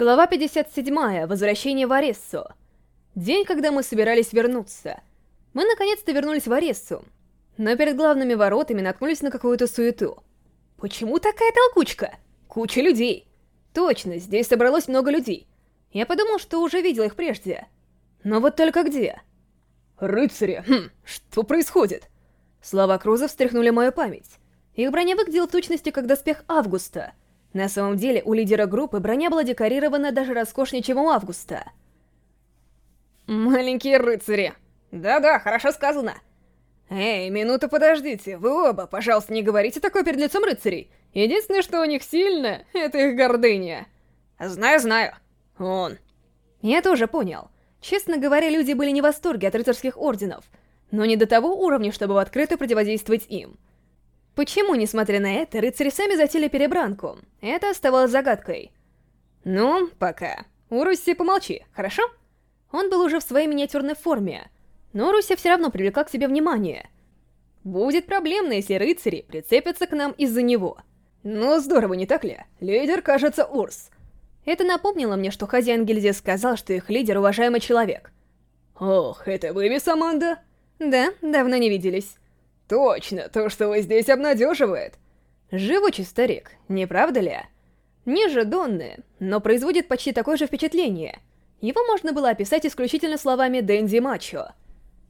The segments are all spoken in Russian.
Глава 57. Возвращение в Арессу. День, когда мы собирались вернуться. Мы наконец-то вернулись в Арессу, но перед главными воротами наткнулись на какую-то суету. Почему такая толкучка? Куча людей. Точно, здесь собралось много людей. Я подумал, что уже видел их прежде. Но вот только где? Рыцари, хм, что происходит? Слова Круза встряхнули мою память. Их броня выглядела в точности как доспех Августа — на самом деле, у лидера группы броня была декорирована даже роскошнее, чем у Августа. «Маленькие рыцари!» «Да-да, хорошо сказано!» «Эй, минуту подождите, вы оба, пожалуйста, не говорите такое перед лицом рыцарей. Единственное, что у них сильно, это их гордыня». «Знаю, знаю. Он». Я тоже понял. Честно говоря, люди были не в восторге от рыцарских орденов, но не до того уровня, чтобы в открытую противодействовать им. Почему, несмотря на это, рыцари сами затеяли перебранку? Это оставалось загадкой. Ну, пока. Уруси, помолчи, хорошо? Он был уже в своей миниатюрной форме, но Уруси все равно привлекла к себе внимание. Будет проблемно, если рыцари прицепятся к нам из-за него. Ну, здорово, не так ли? Лидер, кажется, Урс. Это напомнило мне, что хозяин гильдии сказал, что их лидер уважаемый человек. Ох, это вы, мисс Аманда? Да, давно не виделись. Точно, то, что вы здесь, обнадеживает. Живучий старик, не правда ли? Ниже Донны, но производит почти такое же впечатление. Его можно было описать исключительно словами Дэнди Мачо.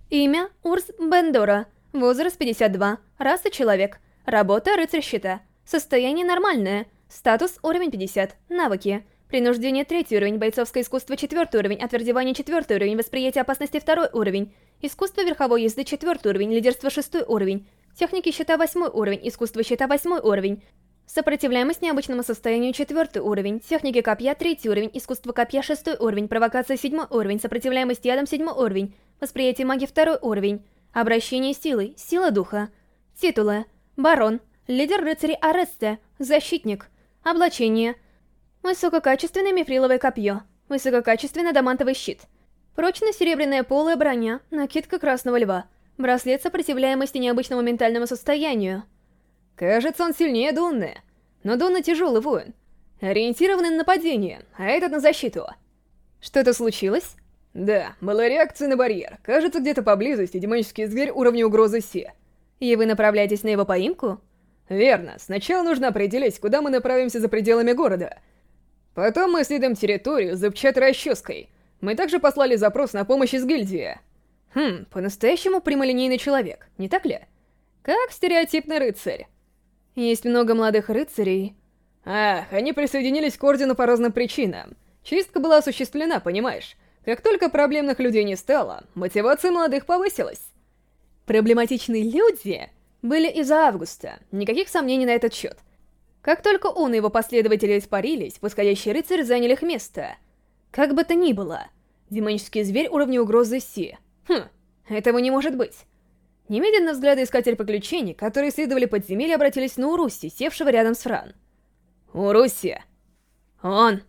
Имя Урс Бендора, возраст 52, раса человек, работа рыцарь щита, состояние нормальное, статус уровень 50, навыки, принуждение третий уровень, бойцовское искусство четвертый уровень, отвердевание четвертый уровень, восприятие опасности второй уровень, Искусство верховой езды четвертый уровень, лидерство шестой уровень, техники щита восьмой уровень, искусство щита восьмой уровень, сопротивляемость необычному состоянию четвертый уровень, техники копья третий уровень, искусство копья шестой уровень, провокация седьмой уровень, сопротивляемость ядом седьмой уровень, восприятие магии второй уровень, обращение силой, сила духа, титулы, барон, лидер рыцарей Аресте, защитник, облачение, высококачественное мифриловое копье, высококачественный адамантовый щит — Прочная серебряная полая броня, накидка красного льва, браслет сопротивляемости необычному ментальному состоянию. Кажется, он сильнее Донны. Но Донна тяжелый воин. Ориентированный на нападение, а этот на защиту. Что-то случилось? Да, была реакция на барьер. Кажется, где-то поблизости демонический зверь уровня угрозы Си. И вы направляетесь на его поимку? Верно. Сначала нужно определить, куда мы направимся за пределами города. Потом мы исследуем территорию за расческой — мы также послали запрос на помощь из гильдии. Хм, по-настоящему прямолинейный человек, не так ли? Как стереотипный рыцарь. Есть много молодых рыцарей. Ах, они присоединились к Ордену по разным причинам. Чистка была осуществлена, понимаешь? Как только проблемных людей не стало, мотивация молодых повысилась. Проблематичные люди были из-за Августа, никаких сомнений на этот счет. Как только он и его последователи испарились, восходящие рыцари заняли их место — как бы то ни было, демонический зверь уровня угрозы Си. Хм, этого не может быть. Немедленно взгляды искателей приключений, которые исследовали подземелье, обратились на Уруси, севшего рядом с Фран. Уруси. Он.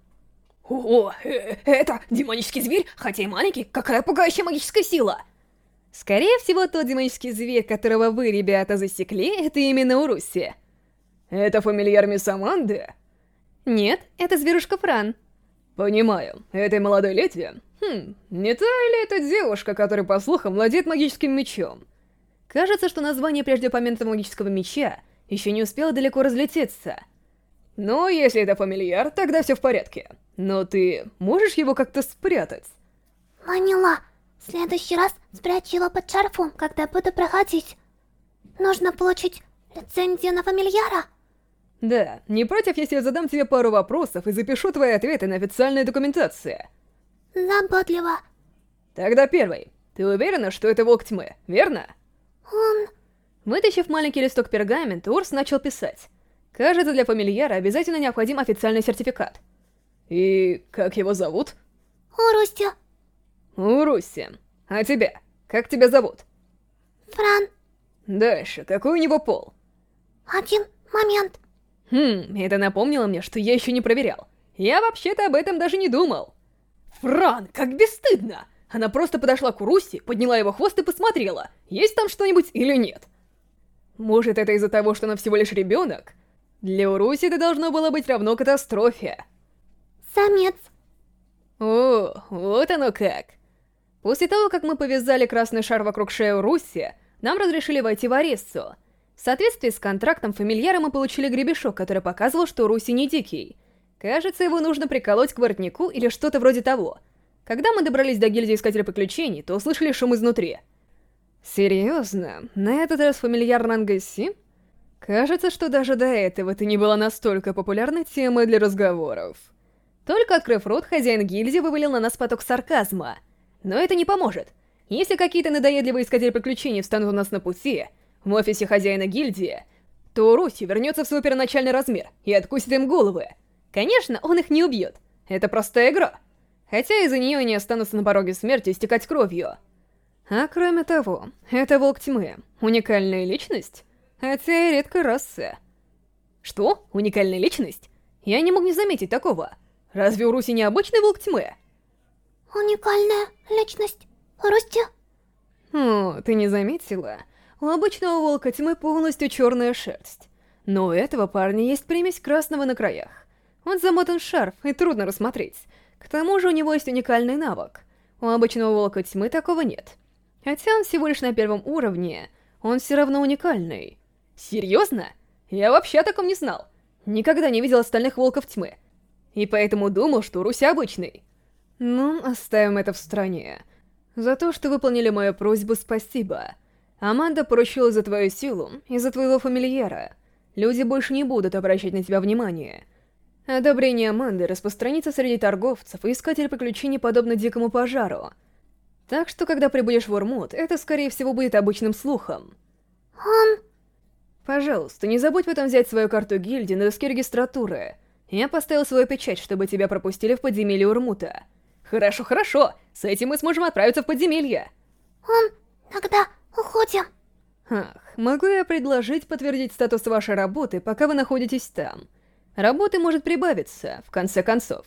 О, э, это демонический зверь, хотя и маленький, какая пугающая магическая сила! Скорее всего, тот демонический зверь, которого вы, ребята, засекли, это именно Уруси. Это фамильяр мисс Аманды? Нет, это зверушка Фран. Понимаю. Этой молодой леди? Хм, не та ли эта девушка, которая, по слухам, владеет магическим мечом? Кажется, что название прежде упомянутого магического меча еще не успело далеко разлететься. Но если это фамильяр, тогда все в порядке. Но ты можешь его как-то спрятать? Манила, в следующий раз спрячь его под шарфом, когда буду проходить. Нужно получить лицензию на фамильяра. Да, не против, если я задам тебе пару вопросов и запишу твои ответы на официальной документации? Заботливо. Тогда первый. Ты уверена, что это волк тьмы, верно? Он... Вытащив маленький листок пергамента, Урс начал писать. Кажется, для фамильяра обязательно необходим официальный сертификат. И как его зовут? Уруси. Уруси. А тебя? Как тебя зовут? Фран. Дальше, какой у него пол? Один момент. Хм, это напомнило мне, что я еще не проверял. Я вообще-то об этом даже не думал. Фран, как бесстыдно! Она просто подошла к Уруси, подняла его хвост и посмотрела, есть там что-нибудь или нет. Может, это из-за того, что она всего лишь ребенок? Для Уруси это должно было быть равно катастрофе. Самец. вот оно как. После того, как мы повязали красный шар вокруг шеи Руси, нам разрешили войти в Арессу. В соответствии с контрактом фамильяра мы получили гребешок, который показывал, что Руси не дикий. Кажется, его нужно приколоть к воротнику или что-то вроде того. Когда мы добрались до гильдии Искателя Приключений, то услышали шум изнутри. Серьезно? На этот раз фамильяр Нангаси? Кажется, что даже до этого это не было настолько популярной темой для разговоров. Только открыв рот, хозяин гильдии вывалил на нас поток сарказма. Но это не поможет. Если какие-то надоедливые искатели приключений встанут у нас на пути, в офисе хозяина гильдии, то Руси вернется в свой первоначальный размер и откусит им головы. Конечно, он их не убьет. Это простая игра. Хотя из-за нее они останутся на пороге смерти истекать кровью. А кроме того, это Волк Тьмы. Уникальная личность? Хотя и редкая раса. Что? Уникальная личность? Я не мог не заметить такого. Разве у Руси необычный Волк Тьмы? Уникальная личность. Русти? О, ты не заметила? У обычного Волка Тьмы полностью черная шерсть. Но у этого парня есть примесь красного на краях. Он замотан в шарф, и трудно рассмотреть. К тому же у него есть уникальный навык. У обычного Волка Тьмы такого нет. Хотя он всего лишь на первом уровне, он все равно уникальный. Серьезно? Я вообще о таком не знал. Никогда не видел остальных Волков Тьмы. И поэтому думал, что Руси обычный. Ну, оставим это в стороне. За то, что выполнили мою просьбу, спасибо. Аманда поручила за твою силу и за твоего фамильяра. Люди больше не будут обращать на тебя внимание. Одобрение Аманды распространится среди торговцев и искателей приключений подобно дикому пожару — так что, когда прибудешь в Урмут, это, скорее всего, будет обычным слухом. Он... Пожалуйста, не забудь потом взять свою карту гильдии на доске регистратуры. Я поставил свою печать, чтобы тебя пропустили в подземелье Урмута. Хорошо, хорошо. С этим мы сможем отправиться в подземелье. Он... Тогда уходим. Ах, могу я предложить подтвердить статус вашей работы, пока вы находитесь там. Работы может прибавиться, в конце концов.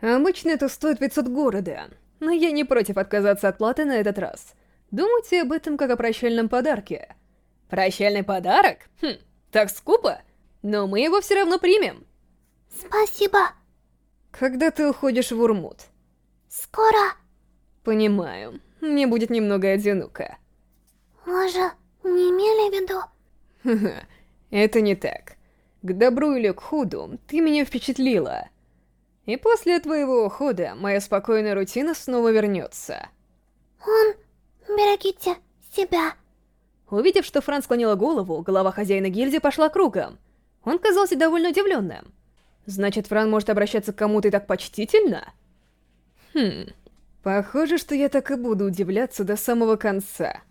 Обычно это стоит 500 города, но я не против отказаться от платы на этот раз. Думайте об этом как о прощальном подарке. Прощальный подарок? Хм, так скупо. Но мы его все равно примем. Спасибо. Когда ты уходишь в Урмут? Скоро. Понимаю. Мне будет немного одиноко. Мы же не имели в виду... это не так. К добру или к худу ты меня впечатлила. И после твоего ухода моя спокойная рутина снова вернется. Он... берегите себя. Увидев, что Франц склонила голову, голова хозяина гильдии пошла кругом. Он казался довольно удивленным. Значит, Фран может обращаться к кому-то и так почтительно? Хм... Похоже, что я так и буду удивляться до самого конца.